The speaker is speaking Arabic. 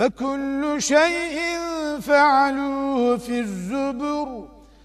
وكل شيء فعلوه في الزبر.